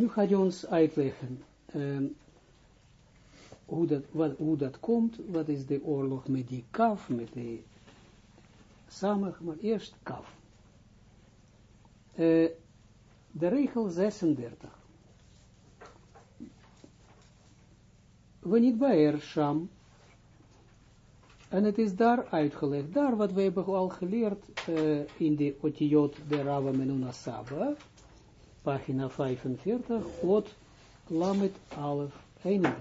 Nu gaat je ons uitleggen um, hoe, dat, wat, hoe dat komt, wat is de oorlog met die kaf, met die samen, maar eerst kaf. Uh, de regel 36. Wanneer bij er sham, en het is daar uitgelegd, daar wat we hebben al geleerd uh, in de Otiot de Rava Menuna Saba, pagina 45, Ot Lamet Alef 31.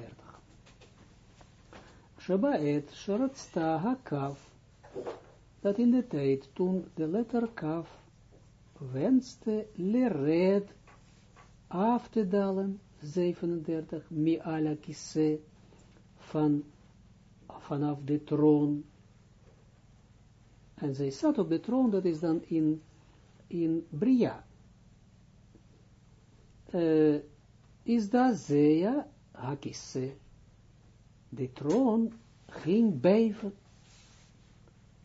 Shabaet Sharatsta Hakaf, dat in de tijd toen de letter Kaf wenste lered af te dalen, 37, mi ala kisse, van, vanaf de troon. En zij zat op de troon, dat is dan in, in Bria. Is dat Zea Hakisse. De troon ging beven.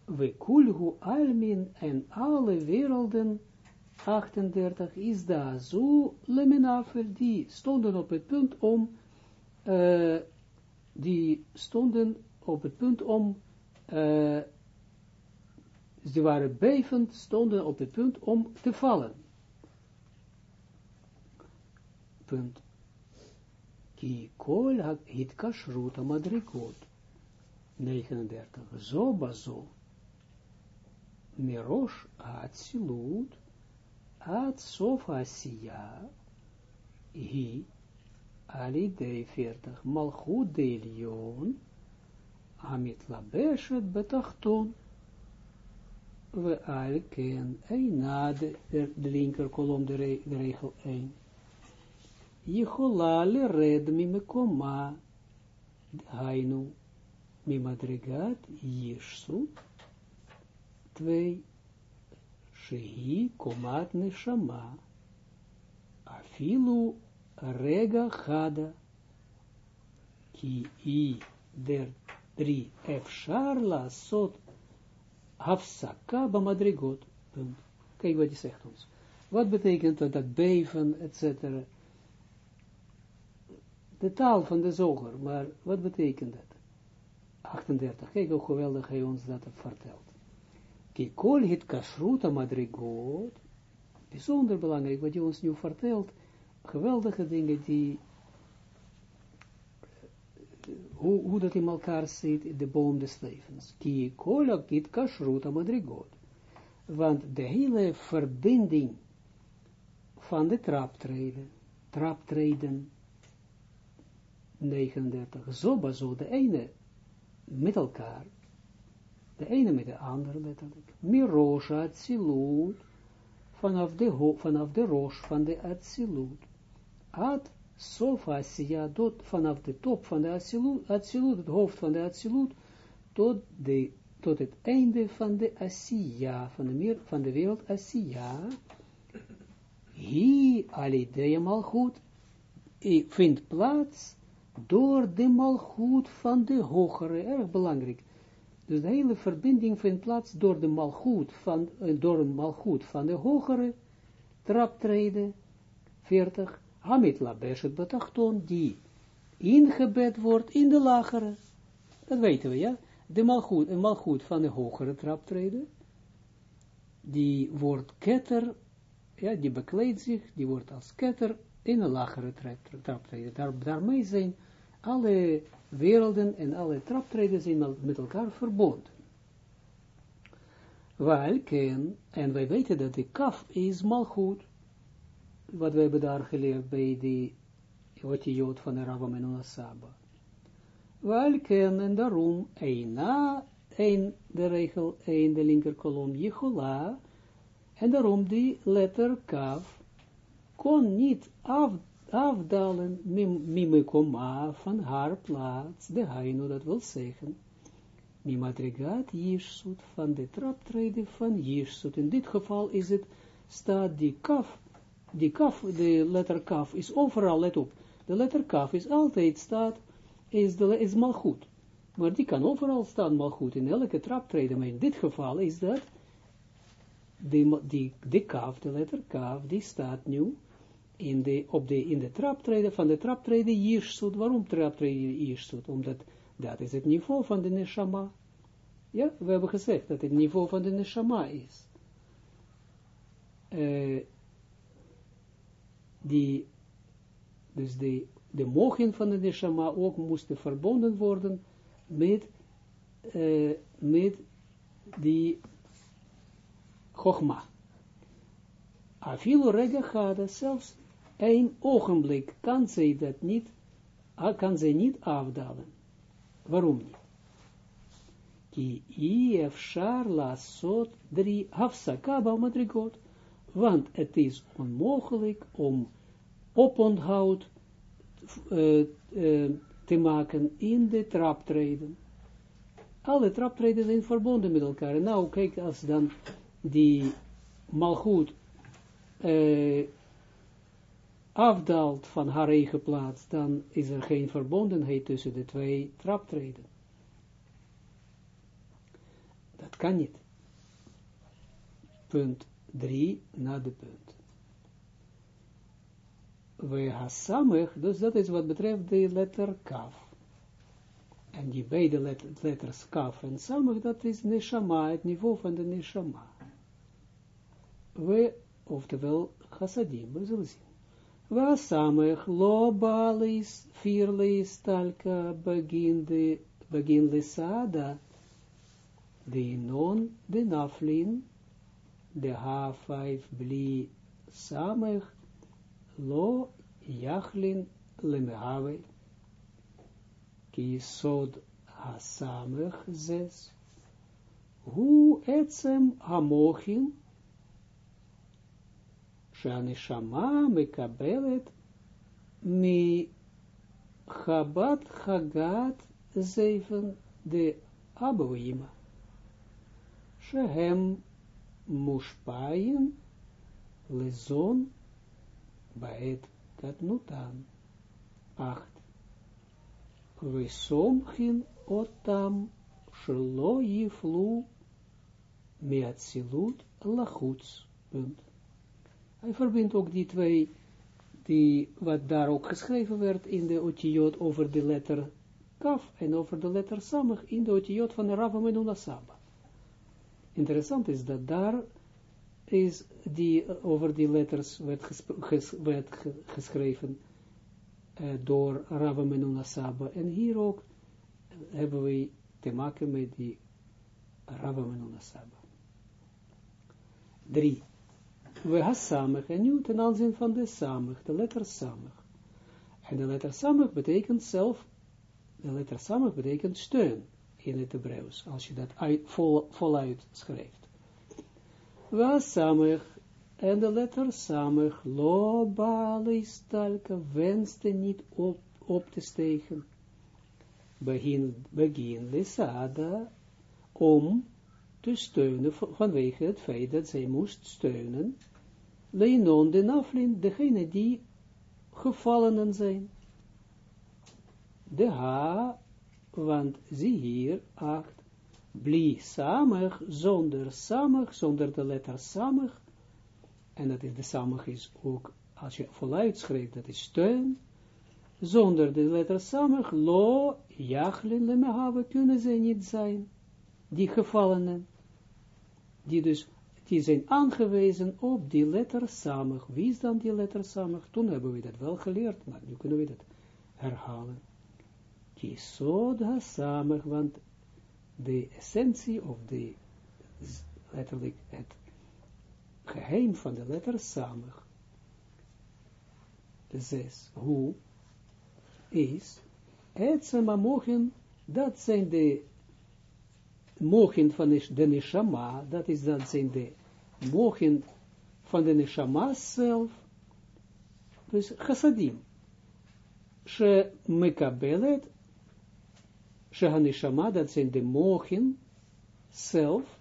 We kulhu almin en alle werelden 38 is daar zo lemenafel, die stonden op het punt om, uh, die stonden op het punt om, uh, ze waren bevend, stonden op het punt om te vallen. Punt. Ki kol hit kashrut amadrikot. 39. Zo bazo. Mirosh atsilut Ad sof asiya, ali de 40, malchut de lion, amit labeshet betachton, we al ken, na de, linker kolom, de regel 1. Jichola le red mi mekoma, hainu, mi madrigat, yishsu, 2. Shehi komat neshama. Afilu rega chada. Ki i der drie efshar la sot hafsaka bamadrigot. Kijk wat hij zegt. Wat betekent dat, beven, etc. De taal van de zoger, maar wat betekent dat? 38. Kijk hoe geweldig hij ons dat vertelt. Kikol het kasruta madrigot, bijzonder belangrijk wat je ons nu vertelt, geweldige dingen die, hoe, hoe dat in elkaar zit, de boom des levens. Kikol het kasruta madrigot, want de hele verbinding van de traptreden, traptreden, 39, zo, zo de ene met elkaar, de ene met de andere letterlijk. Mirosha Atsilut, vanaf de, vanaf de roos van de Atsilut. Ad Sofa Asiya, tot vanaf de top van de Atsilut, Atsilut, het hoofd van de Atsilut, tot, de, tot het einde van de Asiya, van de, meer, van de wereld Asiya. Hi alidea malchut, vindt plaats door de malchut van de hogere, erg belangrijk dus de hele verbinding vindt plaats door de malgoed van, uh, door een malgoed van de hogere traptreden, 40, Hamid Labeshet Batachton, die ingebed wordt in de lagere. Dat weten we, ja. De malgoed, een malgoed van de hogere traptreden, die wordt ketter, ja, die bekleedt zich, die wordt als ketter in een lagere traptreden. Daar, daarmee zijn alle werelden en alle traptreden zijn met elkaar verbonden. Welken, en wij weten dat de kaf is malgoed, wat we hebben daar geleerd bij de Jood van de Rabba Menona Saba. En daarom, een na, een, de regel, een, de linker kolom, Jehola, en daarom die letter kaf, kon niet af afdalen mimekoma van haar plaats, de haino, dat wil zeggen, mimadrigat jirsut van de traptreden van jirsut. In dit geval is het, staat die kaf, die kaf, de letter kaf is overal, let op, de letter kaf is altijd staat, is, de, is mal goed. Maar die kan overal staan mal goed, in elke traptreden, maar in dit geval is dat, die, die, die kaf, de letter kaf, die staat nu, in de, op de, in de traptreden, van de traptreden Jirsut. Waarom traptreden Jirsut? Omdat dat is het niveau van de Neshama. Ja, we hebben gezegd dat het niveau van de Neshama is. Uh, die, dus de, de mogen van de Neshama ook moesten verbonden worden met, uh, met die Chogma. Afilo rega zelfs één ogenblik kan zij dat niet, kan zij niet afdalen. Waarom niet? Ki ifshar lasot drie hafsaka madrigot, want het is onmogelijk om oponthoud uh, uh, te maken in de traptreden. Alle traptreden zijn verbonden met elkaar. Nou, kijk, als dan die malgoed uh, afdaalt van haar eigen plaats, dan is er geen verbondenheid tussen de twee traptreden. Dat kan niet. Punt 3 na de punt. We hasamech, dus dat is wat betreft de letter kaf. En die beide letters kaf en samech, dat is neshama, het niveau van de neshama. We, oftewel chassadim, we zullen zien. Wasamech lo balis firle stalka begin de begin lesada de non de naflin de h5 bli samech lo yachlin lemehave ki sod ha-samech zes hu etzem hamochin שהנשמה מקבלת מחבת חגת זייפן דאבוימה, שהם מושפעים לזון בעת קטנותן. אכת וסומכין אותם שלא יפלו מאצילות לחוץ. punt. Hij verbindt ook die twee, die, wat daar ook geschreven werd in de otiot over de letter kaf en over de letter samig in de otiot van Rabba Menuna Saba. Interessant is dat daar is die, over die letters werd, werd geschreven uh, door Rabba Menuna Saba. En hier ook hebben we te maken met die Rabba Menuna Saba. Drie we hasamig, en nu ten aanzien van de samig, de letter samig. En de letter samig betekent zelf, de letter samig betekent steun in het Hebreeuws, als je dat uit, vol, voluit schrijft. We hasamig, en de letter samig, lo balistalka, wenste niet op, op te stegen. Begin, begin lisada, om te steunen vanwege het feit dat zij moest steunen Leinon de naflin, degene die gevallenen zijn. De ha, want zie hier, acht, bli samig, zonder samig, zonder de letter samig, en dat is de samig is ook, als je voluit schrijft, dat is steun, zonder de letter samig, lo, jachlin, lemehave, kunnen ze niet zijn, die gevallenen, die dus die zijn aangewezen op die letter samig. Wie is dan die letter samig? Toen hebben we dat wel geleerd, maar nu kunnen we dat herhalen. Kisod ha-samig, want de essentie of de, letterlijk het geheim van de letter samig, zes, hoe, is, het mogen, dat zijn de mogen van de neshama, dat is dan zijn de mogen van de neshama zelf, dus chassadim, she mekabelet, she haneshama, dat zijn de mogen zelf,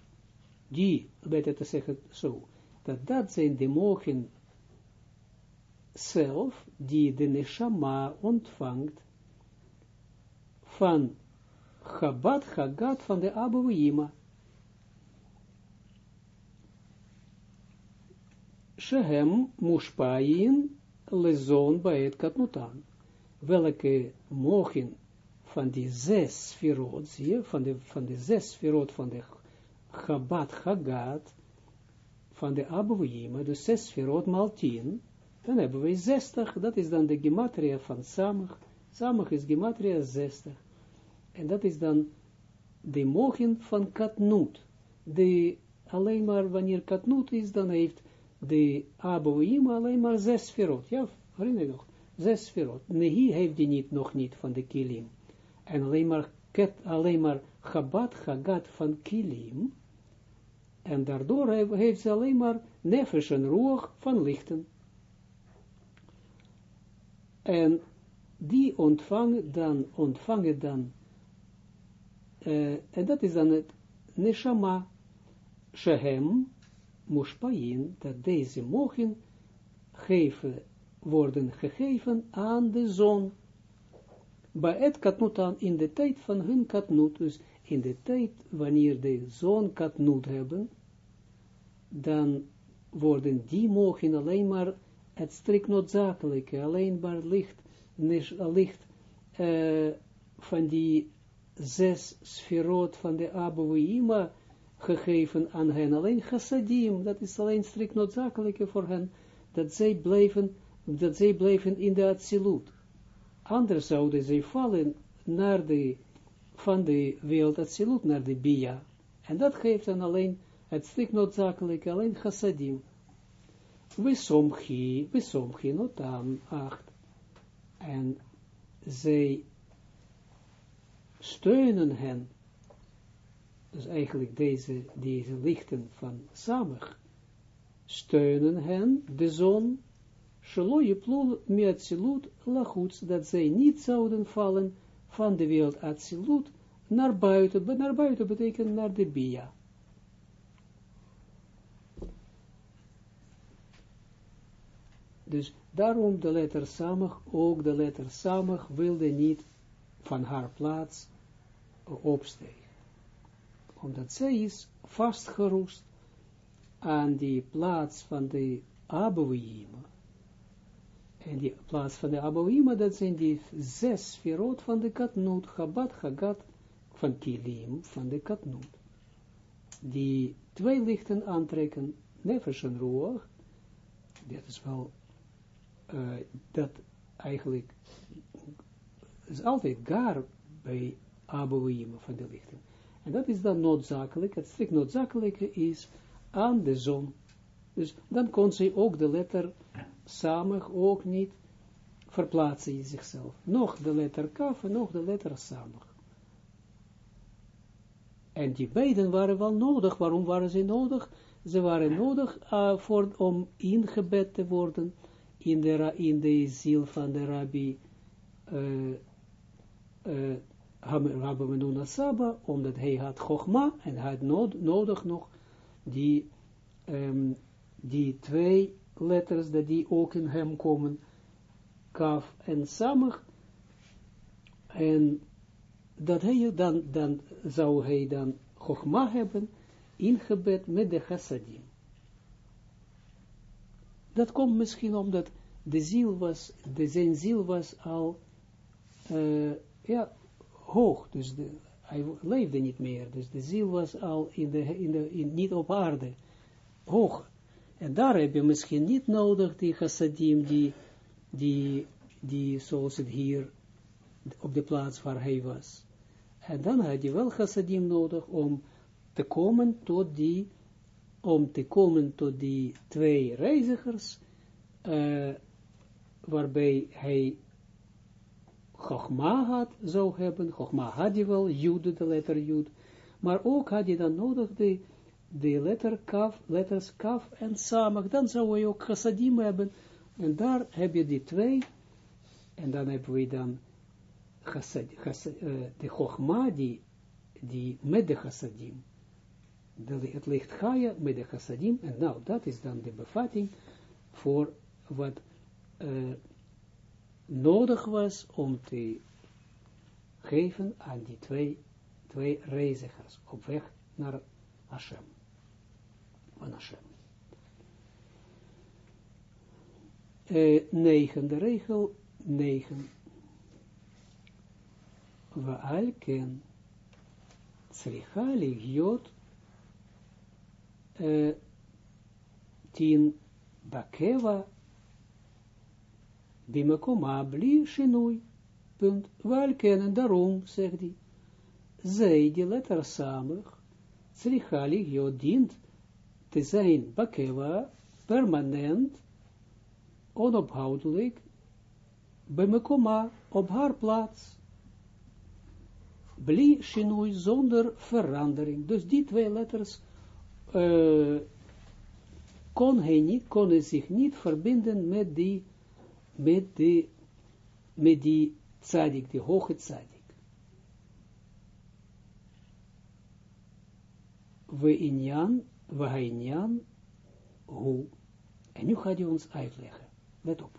die, beter te zeggen zo, dat dat zijn de mogen zelf, die de neshama ontvangt van Chabad Chagat van de Abouima. Shehem Mushpain lezon bij het katnutan. Welke mogen van die zes sferot, zie je, van de, van de zes sferot van de Chabad Chagat, van de Abouima, de zes sferot mal tien, dan hebben we 60, dat is dan de gematria van Samach. Samach is gematria 60. En dat is dan de mogen van Katnut. De, alleen maar wanneer Katnut is, dan heeft de Abouima alleen maar zes sferot. Ja, herinner je nog? Zes. Nehi heeft die niet, nog niet van de kilim. En alleen maar, ket, alleen maar Chabad Chagat van kilim. En daardoor heeft ze alleen maar nefesh en van lichten. En die ontvangen dan, ontvangen dan, uh, en dat is dan het neshama, shehem, mushpain, dat deze mogen geven, worden gegeven aan de zon. Bij het katnutan in de tijd van hun katnut, dus in de tijd wanneer de zon katnut hebben, dan worden die mogen alleen maar het strikt noodzakelijke, alleen maar licht, licht uh, van die zes sferot van de Abouima gegeven aan hen, alleen chassadim, dat is alleen strikt noodzakelijke voor hen, dat zij blijven, dat zij blijven in de Atsilut. Anders zouden zij vallen naar de, van de wereld Atsilut naar de Bia. En dat geeft dan alleen het strikt noodzakelijke, alleen chassadim. We somchi, we somchi notam, acht. En zij steunen hen, dus eigenlijk deze, deze lichten van Samach, steunen hen, de zon, Shaloye plul dat zij niet zouden vallen van de wereld Atsilut naar buiten, naar buiten betekent naar de Bia. Dus daarom de letter samig, ook de letter samig wilde niet van haar plaats opstegen. Omdat zij is vastgeroest aan die plaats van de Abouima. En die plaats van de Abouima, dat zijn die zes sferot van de Katnoot, Chabad, Chagat, van Kilim, van de Katnoot. Die twee lichten aantrekken, Nefesh en Ruach, dat is wel uh, dat eigenlijk is altijd gar bij Abouim van de lichten. En dat is dan noodzakelijk, het strikt noodzakelijke is aan de zon. Dus dan kon ze ook de letter samig ook niet verplaatsen in zichzelf. Nog de letter kaf en nog de letter samig. En die beiden waren wel nodig. Waarom waren ze nodig? Ze waren nodig uh, voor, om ingebed te worden in de, in de ziel van de rabbi uh, uh, Rabbi Menuna Saba, omdat hij had Chogma en had nood, nodig nog die, um, die twee letters, dat die ook in hem komen, Kaf en Samach, en dat hij dan, dan zou hij dan Chogma hebben, ingebed met de chassadim. Dat komt misschien omdat de ziel was, de, zijn ziel was al uh, ja, hoog, dus de, hij leefde niet meer, dus de ziel was al in de, in de, in, niet op aarde, hoog. En daar heb je misschien niet nodig, die chassadim, die, die, die zoals het hier, op de plaats waar hij was. En dan had je wel chassadim nodig om te komen tot die om te komen tot die twee reizigers, uh, waarbij hij Chogma had, zou hebben, Chogma had hij wel, Jude, de letter Jude, maar ook had hij dan nodig de, de letter Kaf, letters Kaf en Samach, dan zou hij ook Chassadim hebben, en daar heb je die twee, en dan hebben we dan chassad, uh, de Chogma, die, die met de Chassadim, het licht Gaia met de chassadim, en nou, dat is dan de bevatting voor wat uh, nodig was om te geven aan die twee, twee reizigers op weg naar Hashem. Van Hashem. uh, 9, de regel 9. We alken צריכה להיות uh, tien בקבע Bimakoma bli shenui. Punt. Wel kennen, daarom, zegt hij. Zij, die letter samig, Srichaligio dient te zijn bakeva, permanent, onophoudelijk, bemekoma, op haar plaats. Bli shinui, zonder verandering. Dus die twee letters uh, kon hij niet, kon hij zich niet verbinden met die met die, met die tzadik, die hoge tzadik. We inyan, we inyan, hoe. En nu gaat hij ons uitleggen. Let op.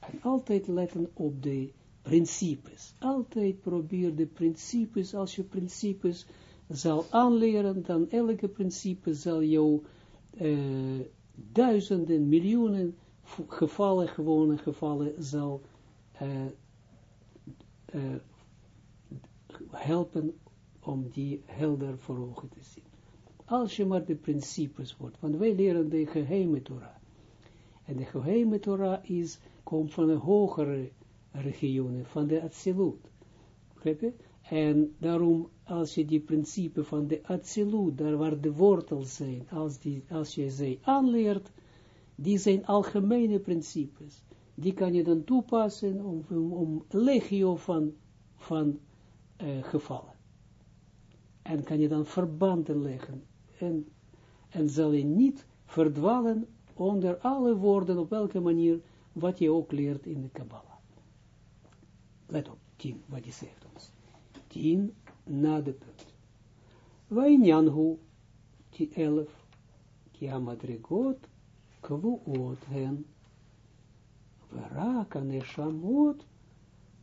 En altijd letten op de principes. Altijd probeer de principes, als je principes zal aanleren, dan elke principe zal jou uh, duizenden, miljoenen gevallen, gewone gevallen, zal uh, uh, helpen om die helder voor ogen te zien. Als je maar de principes wordt, want wij leren de geheime Torah. En de geheime Torah is, komt van een hogere regionen, van de Atsilut. En daarom, als je die principe van de Atsilut, daar waar de wortels zijn, als, die, als je ze aanleert, die zijn algemene principes. Die kan je dan toepassen om, om, legio van, van uh, gevallen. En kan je dan verbanden leggen. En, en zal je niet verdwalen onder alle woorden, op welke manier, wat je ook leert in de Kabbalah. Let op, tien, wat hij zegt ons. Tien na de punt. Wainyanhu, die elf, kvuot hen, veraka neshamot,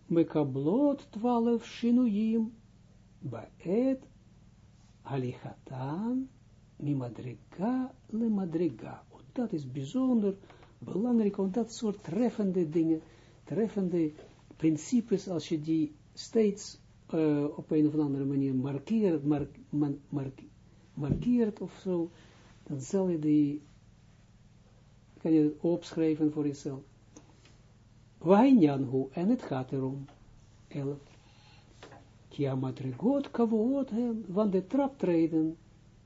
mekablot twaalf baet, alichatan, mimadriga le madriga. Dat is bijzonder belangrijk, want dat soort treffende dingen, treffende principes, als je die steeds uh, op een of andere manier markeert, mark, markeert of zo, dan zal je die, kan je het opschrijven voor jezelf. Wainyanhu, en het gaat erom, elf. Kia matrigot kavoot hem, want de traptreden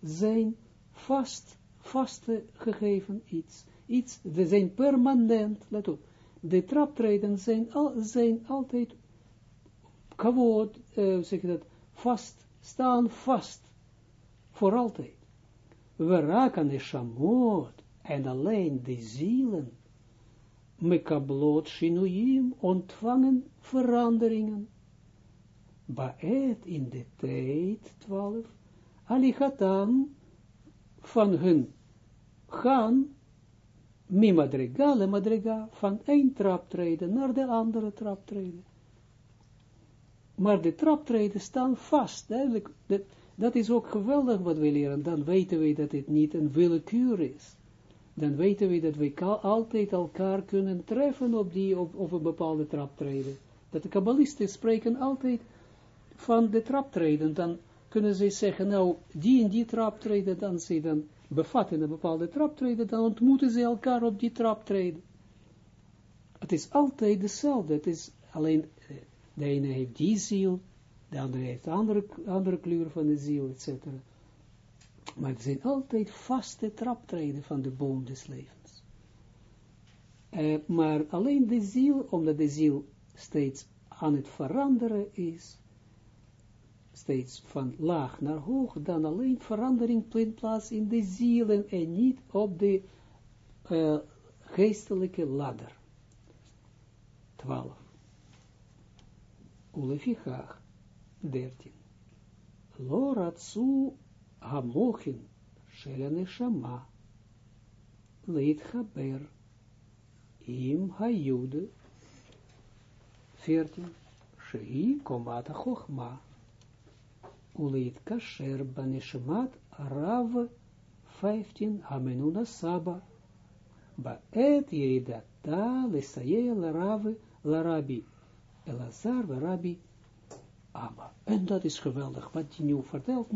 zijn vast, vaste gegeven iets. Iets, ze zijn permanent, let op de traptreden zijn, al, zijn altijd kavod, uh, zeg je dat, vast, staan vast, voor altijd. We raken de shamot, en alleen de zielen, mekablot shinuyim, ontvangen veranderingen. Baet in de tijd, 12, alichatam, van hun gaan mi madriga van één traptreden naar de andere traptreden. Maar de traptreden staan vast, duidelijk, dat, dat is ook geweldig wat we leren, dan weten we dat het niet een willekeur is. Dan weten we dat we altijd elkaar kunnen treffen op, die, op, op een bepaalde traptreden. Dat de kabbalisten spreken altijd van de traptreden, dan kunnen ze zeggen, nou, die en die traptreden, dan ze dan bevatten een bepaalde traptreden, dan ontmoeten ze elkaar op die traptreden. Het is altijd dezelfde, het is alleen, eh, de ene heeft die ziel, de andere heeft andere, andere kleur van de ziel, etc. Maar het zijn altijd vaste traptreden van de boom des levens. Uh, maar alleen de ziel, omdat de ziel steeds aan het veranderen is, steeds van laag naar hoog, dan alleen verandering vindt plaats in de zielen en niet op de uh, geestelijke ladder. 12. Ulefichach, 13. Loratsu hamochin shel shama leit im hayude 14. Shei komata chochma Uleit kasher banishmat rav 15 hamenuna saba Baet yiridata lesaye laravi larabi Elazar Rabbi Abba. En dat is geweldig. Wat hij nu vertelt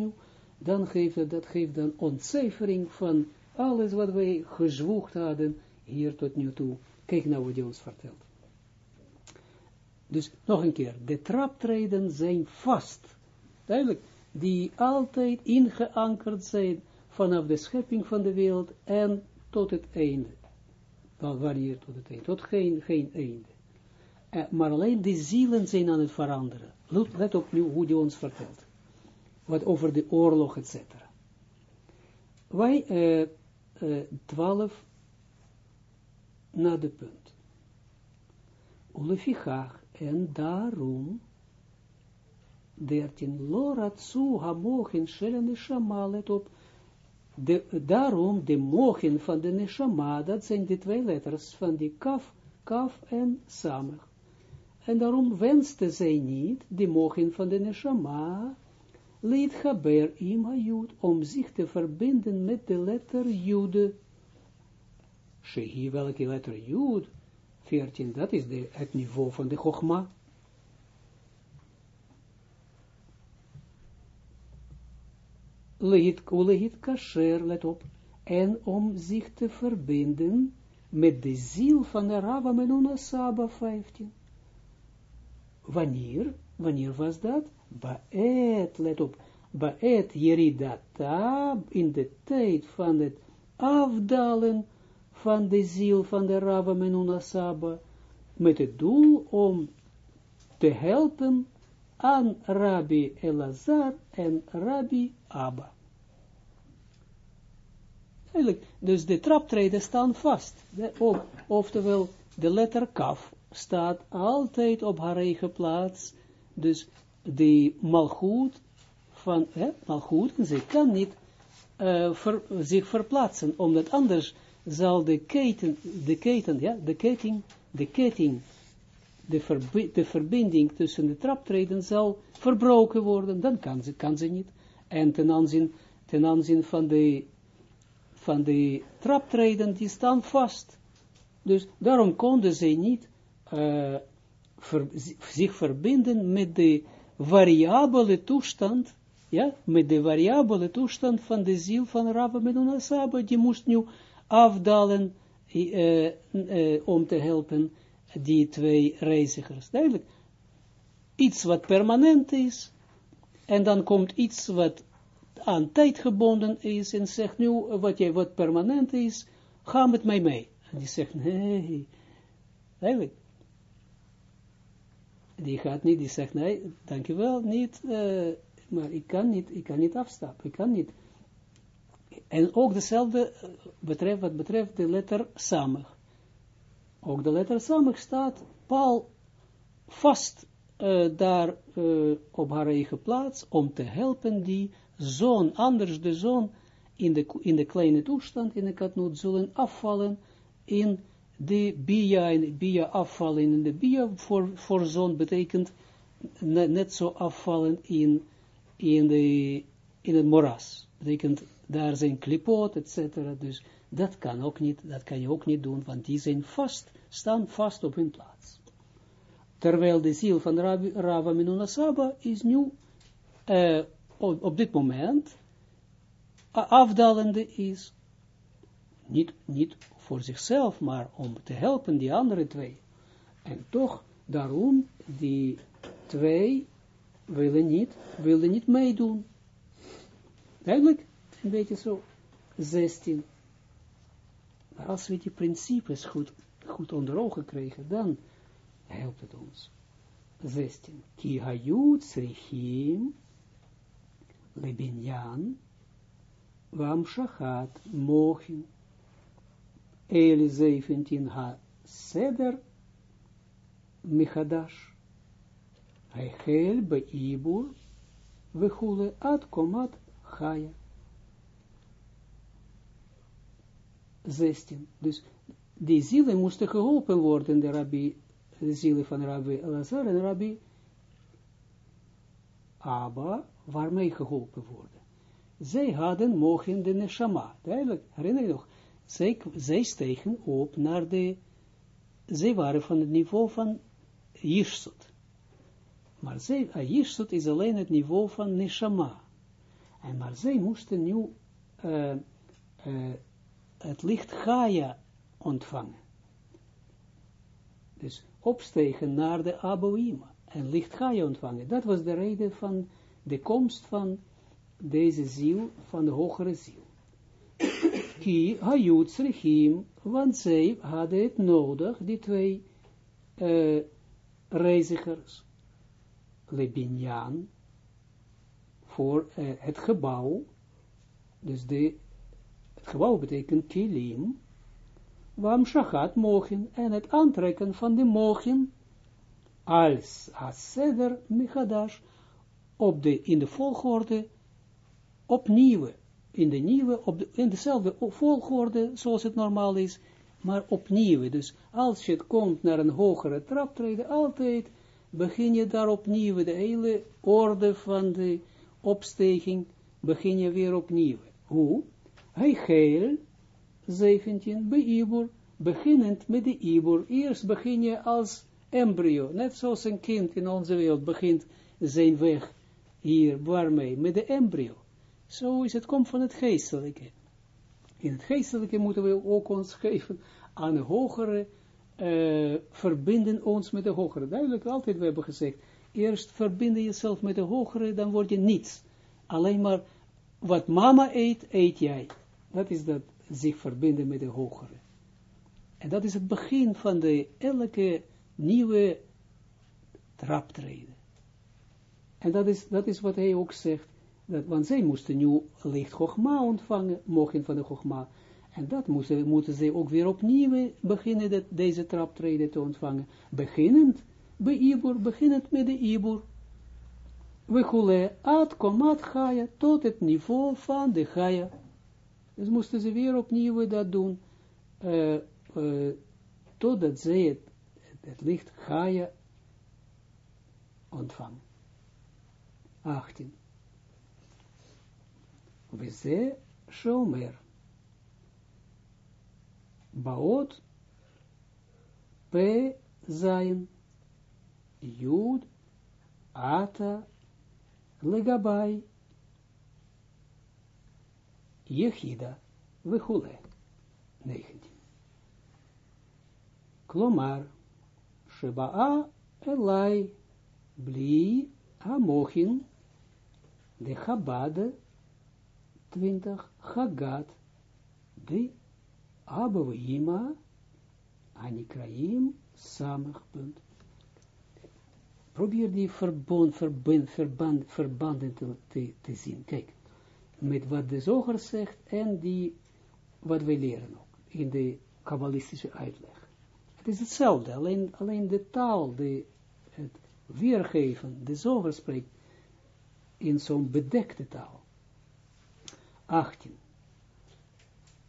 dan geeft dat geeft dan ontcijfering van alles wat wij gezwoegd hadden hier tot nu toe. Kijk nou wat hij ons vertelt. Dus nog een keer, de traptreden zijn vast. Duidelijk, die altijd ingeankerd zijn vanaf de schepping van de wereld en tot het einde. Wel, wanneer tot het einde? Tot geen, geen einde. Uh, maar alleen de zielen zijn aan het veranderen. Let, op nu hoe die ons vertelt. Wat over de oorlog, etc. Wij, uh, uh, 12, naar de punt. Ulefichach, en daarom, 13, Loratsu hamochin shele neshama, let op, de, daarom de mogen van de neshama, dat zijn de twee letters van die kaf, kaf en samig. En daarom wenste zij niet, de mogen van de neshama, leed haber im om zich te verbinden met de letter jude. Shehi, welke letter jud? 14, dat is de, het niveau van de chogma. Lehit, lehit kasher, let op, en om zich te verbinden met de ziel van de Rava Menuna Saba 15. Wanneer? Wanneer was dat? Baet, let op, Baet Yeridata, in de tijd van het afdalen van de ziel van de Rava Menuna Saba, met het doel om te helpen aan Rabbi Elazar en Rabbi Abba. Eigenlijk, dus de traptreden staan vast. Oftewel, de letter kaf staat altijd op haar eigen plaats. Dus de malgoed van, hè, malgoed, ze kan niet uh, zich verplaatsen, omdat anders zal de keten, de keten, ja, de ketting, de ketting, de, verbi de verbinding tussen de traptreden zal verbroken worden, dan kan ze, kan ze niet. En ten aanzien, ten aanzien van de, van de traptreden, die staan vast. Dus daarom konden ze niet ver, zich verbinden met de variabele toestand, ja, met de variabele toestand van de ziel van Rabba Meduna Saba, die moest nu afdalen uh, uh, om te helpen die twee reizigers. Duidelijk. Iets wat permanent is, en dan komt iets wat aan tijd gebonden is, en zegt nu, wat, jij, wat permanent is, ga met mij mee. En die zegt, nee, duidelijk. Die gaat niet, die zegt, nee, dankjewel, niet, uh, maar ik kan niet, ik kan niet afstappen, ik kan niet en ook dezelfde eh, betreft, wat betreft de letter samig. Ook de letter samig staat paal vast uh, daar op haar eigen plaats om te helpen die zoon, anders de zoon in de, in de kleine toestand, in de katnoot, zullen afvallen in de bia, de bia afvallen in de bia voor, voor zoon betekent net, zo afvallen in, in, de, in het moras. Betekent daar zijn klipot, etc. Dus dat kan ook niet, dat kan je ook niet doen, want die zijn vast, staan vast op hun plaats. Terwijl de ziel van Rava Minuna Saba is nu, uh, op, op, dit moment, afdalende is, niet, niet voor zichzelf, maar om te helpen die andere twee. En toch, daarom, die twee willen niet, willen niet meedoen. Eigenlijk, een beetje zo, 16. Maar als we die principes goed, goed onder ogen krijgen, dan helpt het ons. 16. Ki hayut srichim lebinyan vam shachat mochin. El 17 ha seder michadash. Hechel beibur vechule ad komat chaya. 16. Dus die zielen moesten geholpen worden, de rabbi, de zielen van rabbi Elazar en rabbi Abba, waarmee geholpen worden. Zij hadden mogen de neshama, duidelijk, herinner je nog, zij, zij stegen op naar de, zij waren van het niveau van Jirsut. Maar zij, Jirsut is alleen het niveau van Neshama. En maar zij moesten nu uh, uh, het licht Gaia ontvangen. Dus opstegen naar de Aboima en licht Gaia ontvangen. Dat was de reden van de komst van deze ziel, van de hogere ziel. Ki hayut srichim, want zij hadden het nodig, die twee uh, reizigers, Lebinyan, voor uh, het gebouw, dus de, het gebouw betekent kilim, wam shachat mogen, en het aantrekken van de mogen, als aseder michadash, op de, in de volgorde, opnieuw, in de nieuwe, op de, in dezelfde volgorde, zoals het normaal is, maar opnieuw. Dus als je het komt naar een hogere traptreden, altijd begin je daar opnieuw, de hele orde van de opsteging, begin je weer opnieuw. Hoe? Hij geel, 17, bij Ibor, beginnend met de Ibor. Eerst begin je als embryo, net zoals een kind in onze wereld begint zijn weg hier, waarmee? Met de embryo. Zo is het, komt van het geestelijke. In het geestelijke moeten we ook ons geven aan een hogere, uh, verbinden ons met de hogere. Duidelijk, altijd we hebben gezegd, eerst verbinden jezelf met de hogere, dan word je niets. Alleen maar wat mama eet, eet jij. Dat is dat, zich verbinden met de hogere. En dat is het begin van de elke nieuwe traptreden. En dat is, dat is wat hij ook zegt, dat, want zij moesten nu licht Chogma ontvangen, mogen van de Chogma. En dat moesten, moeten ze ook weer opnieuw beginnen, deze traptreden te ontvangen. Beginnend bij Ibor, beginnend met de Ibor. We gule ad komat Gaia, tot het niveau van de Gaia. Dus moesten ze weer opnieuw dat doen, uh, uh, totdat zij het, het licht Gaia ontvangen. 18. We ze shomer. Baot P zijn Jud Ata Legabai Yechida Vechule 19. Klomar Shebaa Elai Bli Hamochin de Chabad 20 Chagat de Abouima Anikraim Samach punt. Probeer die verbond, verband, verband, verbanden te, te, te, zien. Kijk, met wat de zoger zegt en die, wat wij leren ook, in de kabbalistische uitleg. Het is hetzelfde, alleen, alleen de taal, de, het weergeven, de zoger spreekt in zo'n bedekte taal. 18.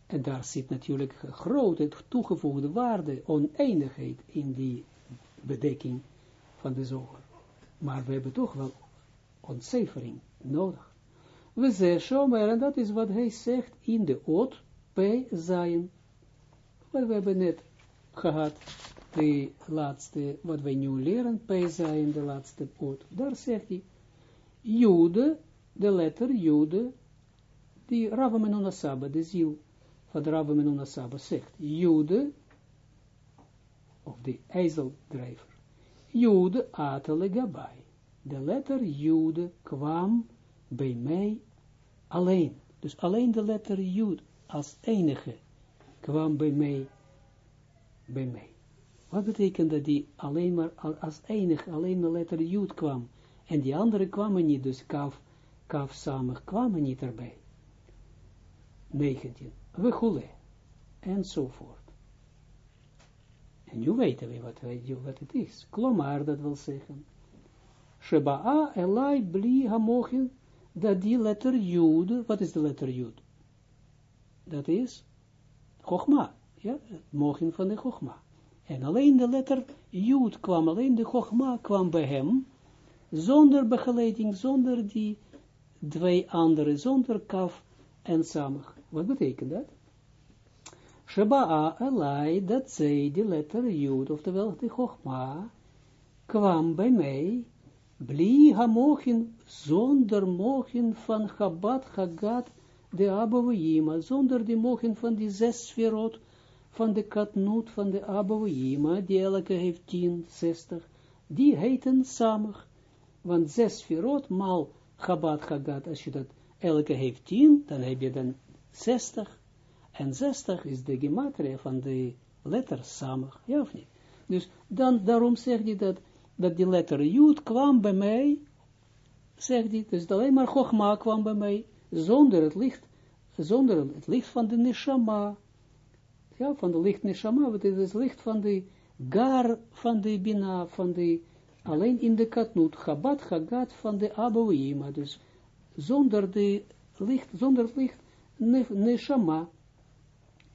En daar zit natuurlijk grote toegevoegde waarde, oneindigheid in die bedekking van de zoger. Maar we hebben toch wel ontcijfering nodig. We zeggen Shomer, en dat is wat hij zegt in de oot P. Zayin. Wat we hebben net gehad, de laatste, wat wij nu leren, P. Zayin, de laatste oot. Daar zegt hij, Jude, de letter Jude, die Rava Saba, de ziel van Rava Saba zegt, Jude, of de ijzeldrijver, Jude atele gabai. De letter Jude kwam bij mij alleen. Dus alleen de letter Jude als enige kwam bij mij, bij mij. Wat betekent dat die alleen maar als enige, alleen de letter Jude kwam? En die andere kwamen niet, dus kaf, kaf samen kwamen niet erbij. 19. We goele. Enzovoort. En nu weten we wat, wat het is. Klomar, dat wil zeggen. Sheba'a elai bli hamochin, dat die letter Jud, wat is de letter Jud? Dat is Chogma, ja, het van de Chogma. En alleen de letter Jud kwam, alleen de Chogma kwam bij hem, zonder begeleiding, zonder die twee andere, zonder kaf en samig. Wat betekent dat? Sheba'a elai, dat zij, die letter Jud, oftewel de Chogma, kwam bij mij, bli hamochin, zonder mochin van Chabad Chagat, de Abouima, zonder de mochin van die zes sferot, van de katnoot van de Abouima, die elke heeft tien, zestig, die heten samig, want zes sferot mal Chabad Chagat, als je dat elke heeft tien, dan heb je dan zestig, en zestig is de gematria van de letter samig, ja of niet? Dus dan, daarom zegt hij dat, dat die letter Jud kwam bij mij, zegt hij, dus alleen maar Chogma kwam bij mij, zonder het licht, zonder het licht van de Neshama, ja, van de licht Neshama, wat is het licht van de gar van de Bina, van de, alleen in de katnoot, Chabad, Chagat van de Abouima, dus zonder de licht, zonder het licht, Neshama,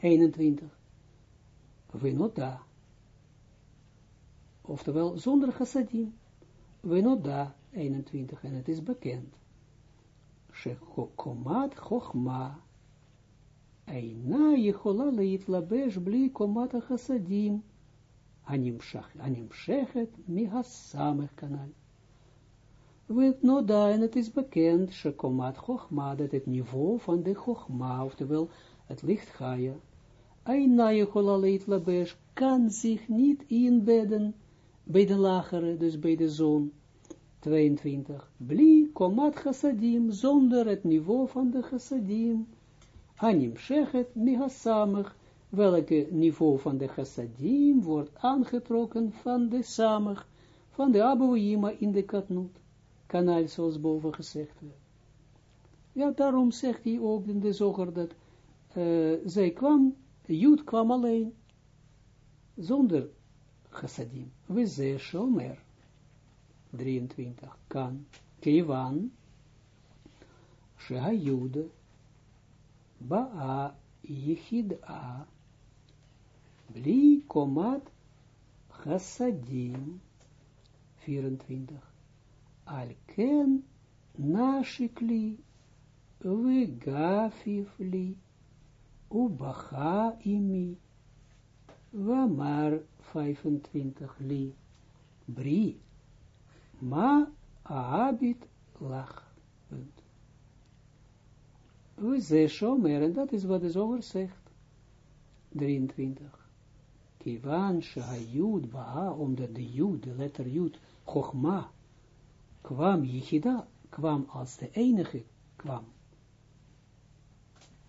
21. Venoda. Oftewel, zonder chassadim. Venoda, 21. En het is bekend. Shekomat chochma. Eina jechola leitlabesh bli komat chassadim. Animshechet mihasamech kanal. Weet noda, en het is bekend, shekomat chochma, dat het niveau van de chochma, oftewel het licht Gaia, Aina Jehola Labesh kan zich niet inbedden bij de lagere, dus bij de zon. 22. Bli komat chassadim, zonder het niveau van de chassadim. Anim shechet mihasamach, welke niveau van de chassadim wordt aangetrokken van de samach, van de abouima in de katnoot. Kanaal zoals boven gezegd werd. Ja, daarom zegt hij ook in de zoger dat uh, zij kwam Jood kwam alleen, zonder chassadim. We ze shomer. 23. Kan. Kevan. Shea Jude. Ba'a Yechid'a. Bli komat chassadim. 24. Alken nashikli. Ubacha imi. Wamar 25 li. Bri. Ma aabit lach. We shomer, en dat is wat de zoger zegt. 23. Kivan shahayud ba'a, omdat de jud, de letter jud, chochma, kwam yichida, kwam als de enige kwam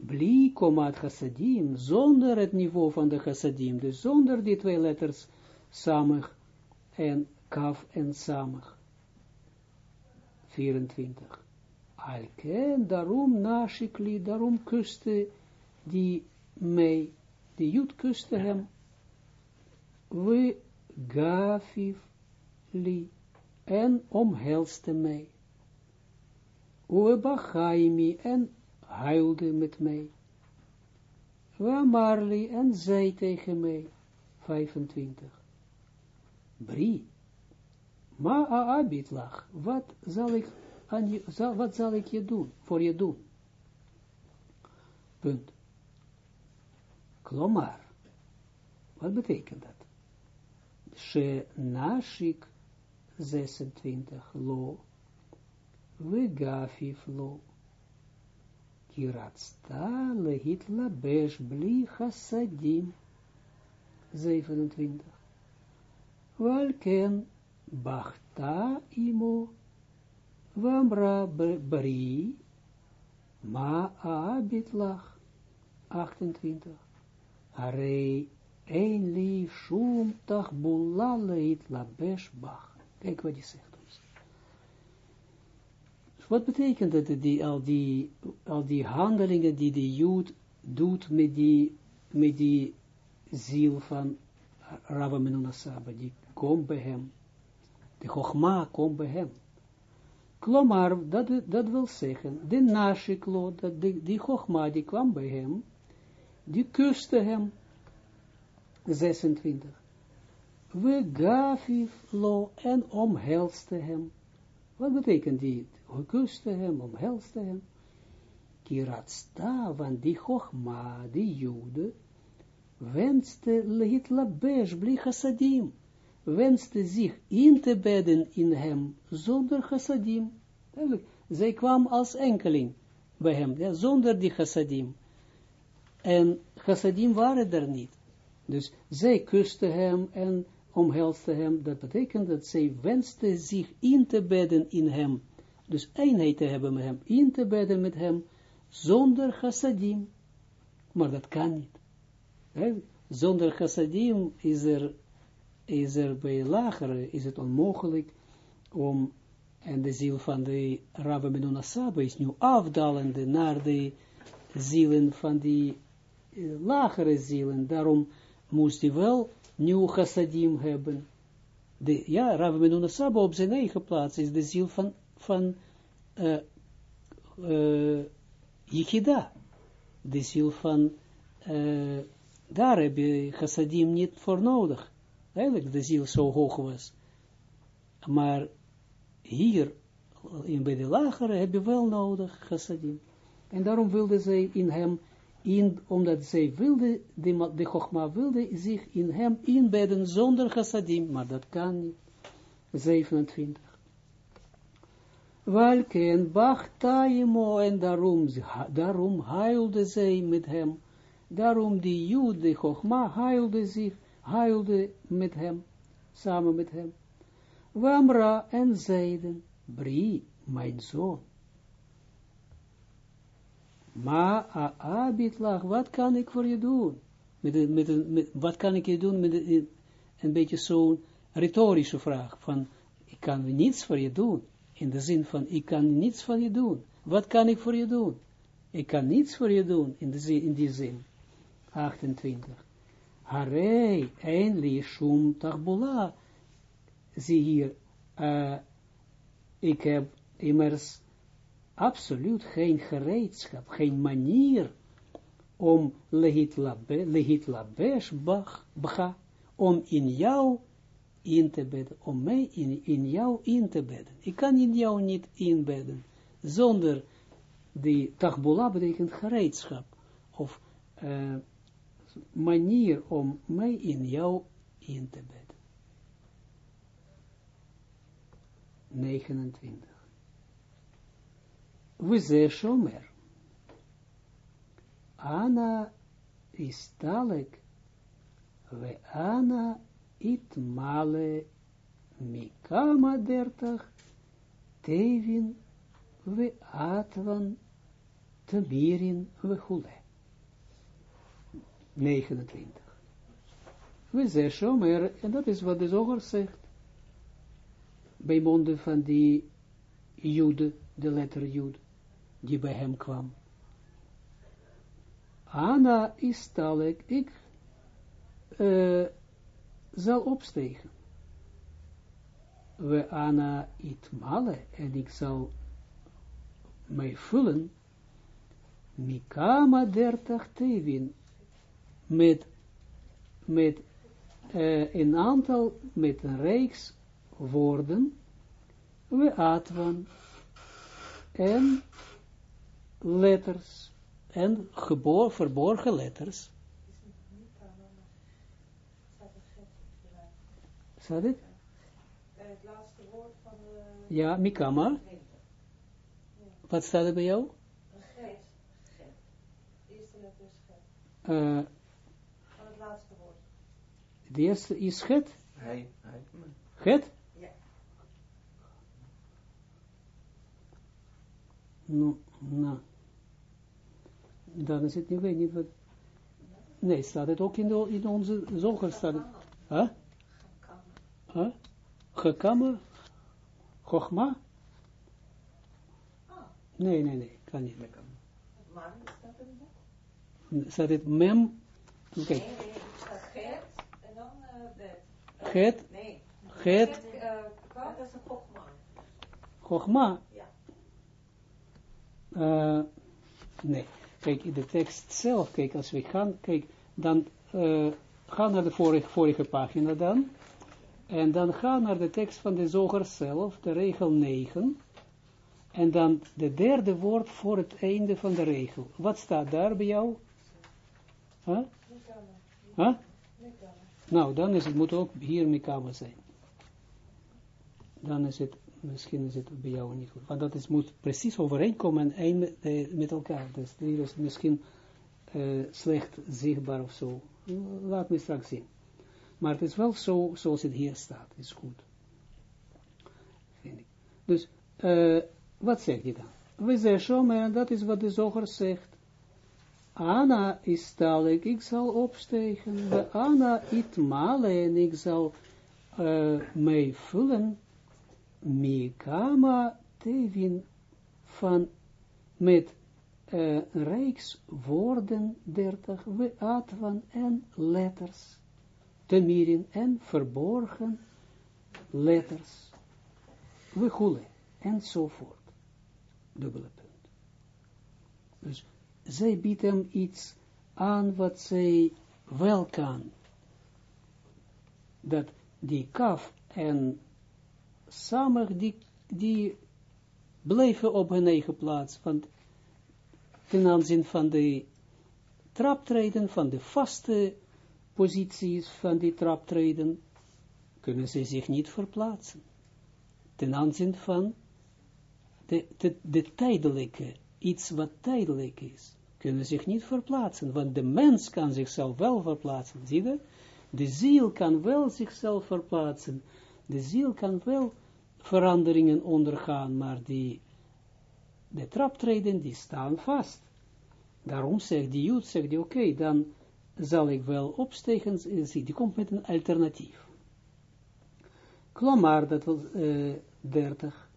bli komat chassadim, zonder het niveau van de chassadim, dus zonder die twee letters samig en kaf en samig. 24. Alken, daarom nashikli, daarom kuste die mij, die jut kuste hem, we gafif li, en omhelste mij. We bachaimi, en huilde met mij. Waar Marley en zei tegen mij, 25. Brie, ma aabit lag, wat zal ik aan je, wat zal ik je doen, voor je doen? Punt. Klomar, wat betekent dat? She nashik 26 lo, we gafif lo, kiratsta lehit labesh bli chassadim. 27. Walken bachta imo vamra bri ma abitlach. 28. Harei een li shum tach bulla lehit labesh bach. Kijk wat hij zegt. Wat betekent dat die, al, die, al die handelingen die de Jood doet met die, met die ziel van Rabba Menunasaba, die komt bij hem. De Chogma komt bij hem. Klomar, dat, dat wil zeggen, de Nashiklo, die, die Chogma die kwam bij hem, die kuste hem, 26. We gafif lo en omhelste hem. Wat betekent die? Kuste hem, omhelste hem. Kiratsta, want die Chogma, die Jude, wenste lehit labesh bli wenste zich in te bedden in hem, zonder chassadim. Zij kwam als enkeling bij hem, zonder die chassadim. En chassadim waren er niet. Dus zij kuste hem en omhelste hem. Dat betekent dat zij wenste zich in te bedden in hem. Dus eenheid te hebben met hem, in te bedden met hem, zonder chassadim. Maar dat kan niet. Zonder chassadim is er, is er bij lagere, is het onmogelijk om, en de ziel van de Rabbi Menuna Saba is nu afdalende naar de zielen van die uh, lagere zielen. Daarom moest hij wel nieuw chassadim hebben. De, ja, Rabbi Menuna Saba op zijn eigen plaats is de ziel van, van uh, uh, Yichida. De ziel van uh, daar heb je chassadim niet voor nodig. Eigenlijk de ziel zo hoog was. Maar hier, in bij de lagere, heb je wel nodig chassadim. En daarom wilde zij in hem, omdat zij wilde, de, de Chogma wilde zich in hem inbedden zonder chassadim, maar dat kan niet. 27. Welke bachtaimo en daarom, daarom huilde zij met hem Daarom die Jude Chogma huilde zich, huilde met hem, samen met hem. Wamra en zeiden, Bri, mijn zoon. Ma abitlach, wat kan ik voor je doen? Met, met, met, wat kan ik je doen met een, een beetje zo'n retorische vraag van, ik kan niets voor je doen. In de zin van, ik kan niets voor je doen. Wat kan ik voor je doen? Ik kan niets voor je doen, in, de zin, in die zin. 28. Harei, ein li shum tachbula. Zie hier, uh, ik heb immers absoluut geen gereedschap, geen manier om lehit labesh bach, om in jou in te bedden, om mij in, in jou in te bedden. Ik kan in jou niet inbedden, zonder die tachbula betekent gereedschap, of uh, manier om mij in jou in te bedden. 29. We ze shomer. Ana is talek, we ana it male mikama dertach, tevin we atvan tamirin we hule. 29. We zeggen, maar, en dat is wat de zoger zegt, bij monden van die de letter jude, die bij hem kwam. Ana is talek, ik uh, zal opstegen. We Ana it male, en ik zal mij vullen, Mikama dertach tevin, met, met een aantal, met een reeks woorden, we atwan, en letters, en geboor, verborgen letters. Staat het? Het laatste woord van de... Ja, Mikama. Wat staat er bij jou? Een get. Eerste letter is get. Uh, de eerste is het? Hij. Het? Ja. Nou, nou. Dan is het niet, weet niet wat. Nee, staat het ook in, de, in onze zoger staat het. Huh? Huh? Gekama? Chogma? Nee, nee, nee, kan niet. Staat het Staat het mem? Oké. Okay. Het? Nee. Het? Dat is een Chogma. Chogma? Ja. Uh, nee. Kijk, de tekst zelf, kijk, als we gaan, kijk, dan uh, ga naar de vorige, vorige pagina dan. En dan ga naar de tekst van de zoger zelf, de regel 9. En dan de derde woord voor het einde van de regel. Wat staat daar bij jou? Huh? Huh? Nou, dan is het, moet ook hier Mikama zijn. Dan is het, misschien is het bij jou niet goed. Want dat is, moet precies overeenkomen en met elkaar. Dus hier is misschien uh, slecht zichtbaar of zo. Laat me straks zien. Maar het is wel zo, zoals het hier staat. Is goed. Vind ik. Dus, uh, wat zeg je dan? We zeggen, dat is wat de zoger zegt. Anna is talig, ik zal opstegen. Anna it male en ik zal uh, mij vullen. Mikama tevin van met uh, rijkswoorden dertig, we atvan en letters, temirin en verborgen letters, we goele, enzovoort. Dubbele punt. Dus zij biedt hem iets aan wat zij wel kan. Dat die kaf en samen die, die blijven op hun eigen plaats, want ten aanzien van de traptreden, van de vaste posities van die traptreden, kunnen ze zich niet verplaatsen. Ten aanzien van de, de, de tijdelijke, iets wat tijdelijk is, kunnen zich niet verplaatsen, want de mens kan zichzelf wel verplaatsen, zie je? De ziel kan wel zichzelf verplaatsen, de ziel kan wel veranderingen ondergaan, maar die de traptreden, die staan vast. Daarom zegt die Jood, zegt die, oké, dan zal ik wel opstegen, die komt met een alternatief. Klomar, dat was uh, 30,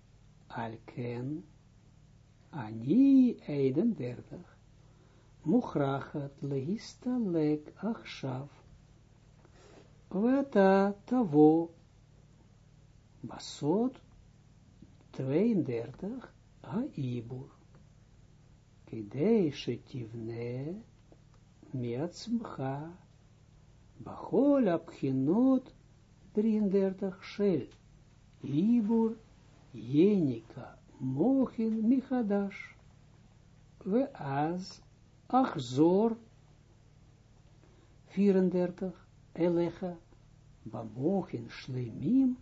alken, ani 31, mukhrachat lehista lek achshav, vata tavo, basot, 32, Haibur. Kidei shetivne miatzmcha bachol abchinot 33 shel Ibur jenika mochin michadash ve'az achzor 34 elecha bamochin shlemim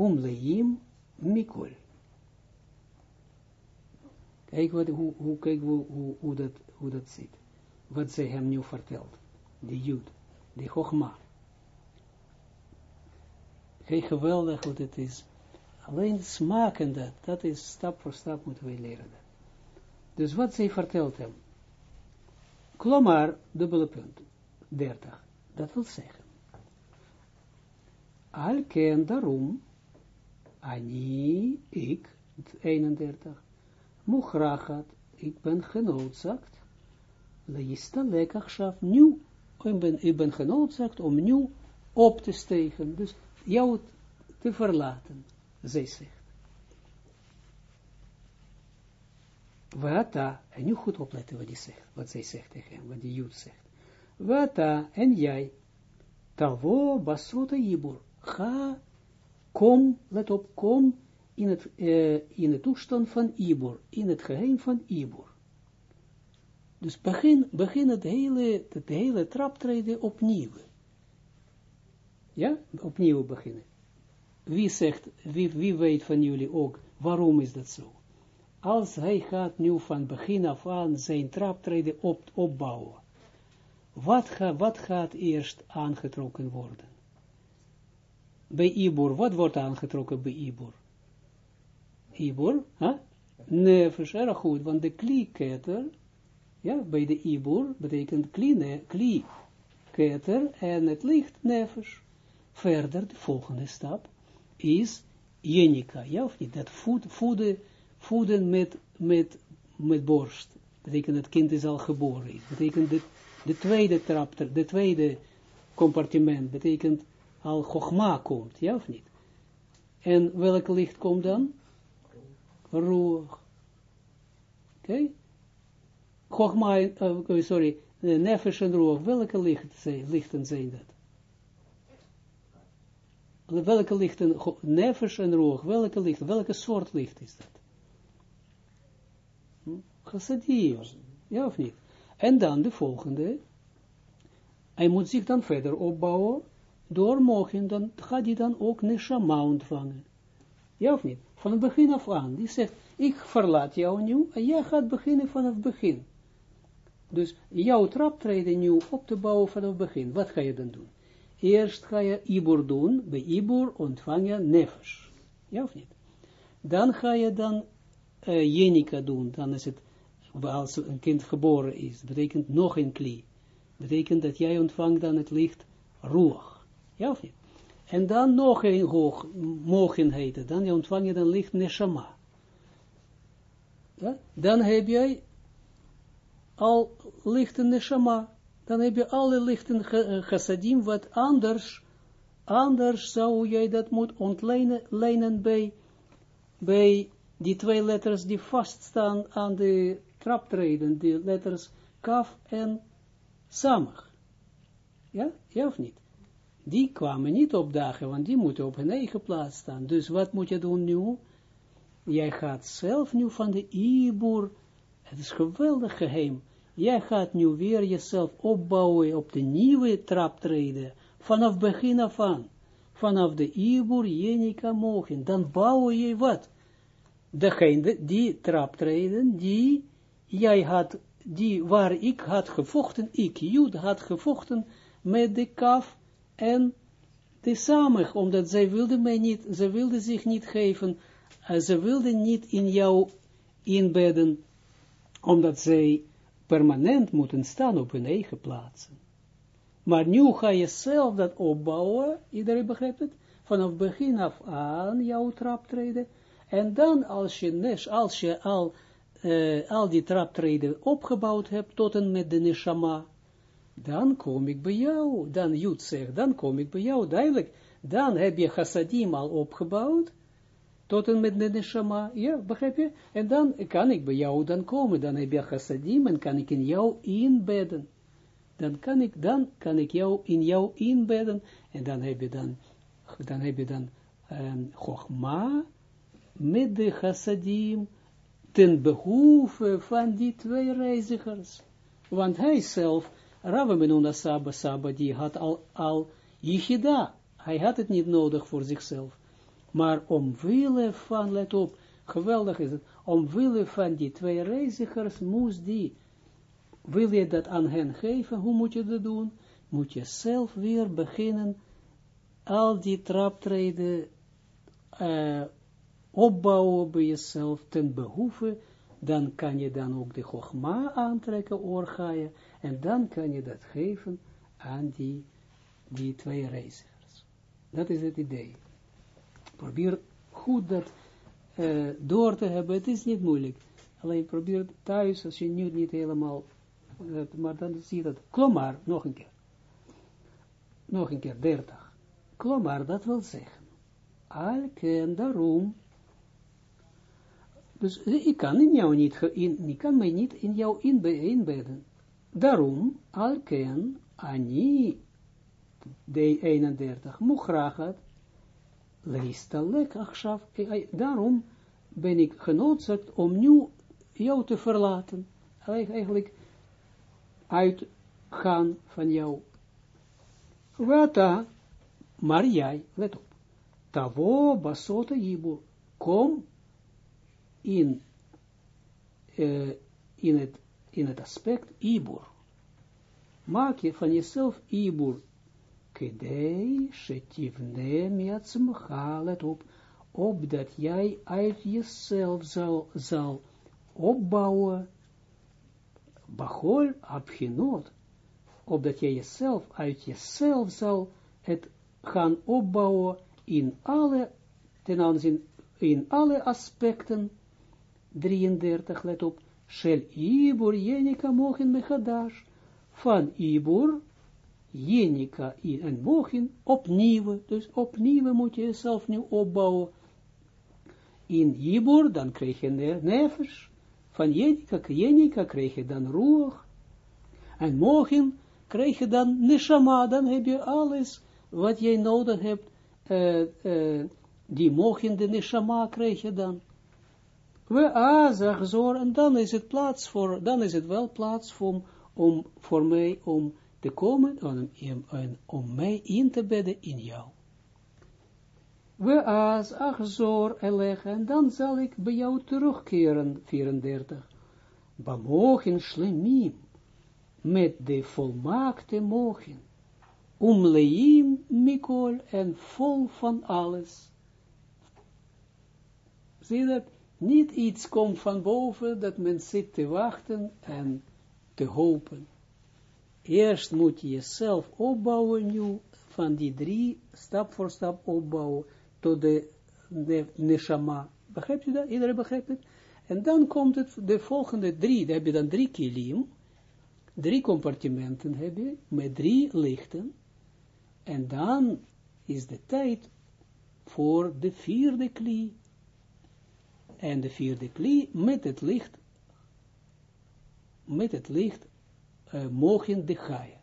umleim mikol Kijk wat, hoe, hoe, kijk hoe, hoe, hoe, dat, hoe dat zit. Wat zij hem nu vertelt. De Jood. De Chogma. Kijk geweldig wat het is. Alleen smaken dat. Dat is stap voor stap moeten wij leren. Dus wat zij vertelt hem. Klomar, dubbele punt. 30. Dat wil zeggen. Al ken daarom. Ani, ik, 31 Muchrachat, ik ben genoodzaakt, leista lekachschaf, nu, ik ben, ik ben genoodzaakt om nu op te stegen, dus jou te verlaten, zij zegt. Wata, en nu goed opletten wat, die zegt, wat zij zegt tegen hem, wat die Jood zegt. Wata, en jij, tavo basota yibur, ga, kom, let op, kom, in het, uh, in het toestand van Ibor, in het geheim van Ibor. Dus begin, begin het hele, het hele traptreden opnieuw. Ja, opnieuw beginnen. Wie zegt, wie, wie weet van jullie ook, waarom is dat zo? Als hij gaat nu van begin af aan zijn traptreden op, opbouwen, wat, ga, wat gaat eerst aangetrokken worden? Bij Ibor, wat wordt aangetrokken bij Ibor? Ibor, huh? nefesh, erg goed, want de kli-keter, ja, bij de Ibor betekent kli, kli keter en het licht nefesh. Verder, de volgende stap, is jenica, ja of niet, dat voed, voeden, voeden met, met, met borst, betekent het kind is al geboren, betekent de, de tweede trap, de tweede compartiment, betekent al chogma komt, ja of niet. En welk licht komt dan? roer. Oké? Okay? uh, sorry, uh, nefesh en roer, welke licht lichten zijn dat? Welke lichten, nefesh en roer, welke licht, welke soort licht is dat? Hm? Chassadim, ja of niet? En dan de volgende, hij moet zich dan verder opbouwen, door mogen, dan gaat hij dan ook neshama ontvangen. Ja of niet? Van het begin af aan. Die zegt, ik verlaat jou nu, en jij gaat beginnen van het begin. Dus jouw traptreden nu op te bouwen van het begin. Wat ga je dan doen? Eerst ga je Ibor doen, bij Ibor ontvang je nefesh. Ja of niet? Dan ga je dan uh, Jenica doen, dan is het, als een kind geboren is, betekent nog een kli. Betekent dat jij ontvangt dan het licht roeg. Ja of niet? En dan nog een hoog, mogen heten, dan ontvang je dan licht neshama. Ja? Dan heb jij al lichten neshama. Dan heb je alle lichten chassadim, wat anders, anders zou jij dat moet ontlenen bij, bij die twee letters die vaststaan aan de traptreden, die letters kaf en samig. Ja, ja of niet? Die kwamen niet opdagen, want die moeten op hun eigen plaats staan. Dus wat moet je doen nu? Jij gaat zelf nu van de Ibur, het is geweldig geheim, jij gaat nu weer jezelf opbouwen op de nieuwe traptreden, vanaf begin af aan. Vanaf de Ibur, Jenica, mogen. Dan bouw je wat? Degene, die traptreden, die jij had, die waar ik had gevochten, ik, Jud, had gevochten met de kaf en de samig, omdat zij wilden mij niet, ze wilden zich niet geven, uh, ze wilden niet in jou inbedden, omdat zij permanent moeten staan op hun eigen plaatsen. Maar nu ga je zelf dat opbouwen, iedereen begrijpt het, vanaf begin af aan jouw traptreden, en dan als je, nes, als je al, uh, al die traptreden opgebouwd hebt, tot en met de neshama, dan kom ik bij jou, dan Jood zegt, dan kom ik bij jou, duidelijk, dan heb je chassadim al opgebouwd, tot en met de neshama, ja, begrijp je? En dan kan ik bij jou dan komen, dan heb je chassadim en kan ik in jou inbedden. Dan kan ik, dan kan ik jou in jou inbedden, en dan heb je dan, dan heb je dan um, chogma met de chassadim ten behoeve van die twee reizigers. Want hij zelf, Rabbi Menuna Saba Saba, die had al, al Yichida, hij had het niet nodig voor zichzelf. Maar omwille van, let op, geweldig is het, omwille van die twee reizigers moest die, wil je dat aan hen geven, hoe moet je dat doen? Moet je zelf weer beginnen, al die traptreden uh, opbouwen bij jezelf ten behoeve, dan kan je dan ook de gogma aantrekken, oorgaaien, en dan kan je dat geven aan die, die twee reizigers. Dat is het idee. Probeer goed dat uh, door te hebben, het is niet moeilijk. Alleen probeer thuis, als je nu niet helemaal, maar dan zie je dat. Klomar, nog een keer. Nog een keer, dertig. Klomar, dat wil zeggen. Al ken daarom dus ik kan in jou niet, ik kan mij niet in jou inbedden. Daarom, alken, ani, de 31, muchrachat, leistalek, achshav, daarom ben ik genoodzaakt om nu jou te verlaten. Eigenlijk uitgaan van jou. Wata, maar jij, let op, tavo basota yibu, kom in, uh, in, het, in het aspect Ibur. Maak je van jezelf Ibur. Kedei shetivne miatzmcha, let op, opdat jij uit jezelf zal, zal opbouwen, Bachol abgenot, opdat jij jezelf uit jezelf zal het gaan opbouwen in alle, ten aanzien, in alle aspecten 33, let op, Shel Ibur, Jenica, Mochin, Mechadash, van Ibur, Jenica en Mochin, opnieuw, dus opnieuw moet je jezelf nu opbouwen. In Ibur, dan krijg je nefesh, van Jenica, Jenica krijg je dan Ruach, en Mochin krijg je dan Neshama, dan heb je alles wat jij nodig hebt, die Mochin, de Neshama krijg je dan. We azag zor, en dan is het plaats voor, dan is het wel plaats voor, om, voor mij om te komen om, om, mij in te bedden in jou. We as achzor eleg, en dan zal ik bij jou terugkeren, 34. Bamochin shlemim, met de volmaakte mogen, umleim mikol en vol van alles. Zie dat? Niet iets komt van boven, dat men zit te wachten en te hopen. Eerst moet je jezelf opbouwen nu, van die drie, stap voor stap opbouwen, tot de, de neshama. Begrijpt u dat? Iedereen begrijpt het? En dan komt het, de volgende drie, dan heb je dan drie kilim, drie compartimenten heb je, met drie lichten, en dan is de tijd voor de vierde kli, en de vierde kli met het licht, met het licht, uh, mogen de gaia.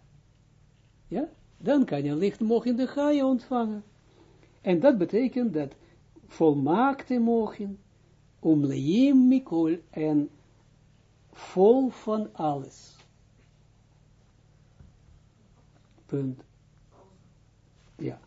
Ja? Dan kan je licht mogen de gaia ontvangen. En dat betekent dat volmaakte mogen, omleim mikol en vol van alles. Punt. Ja.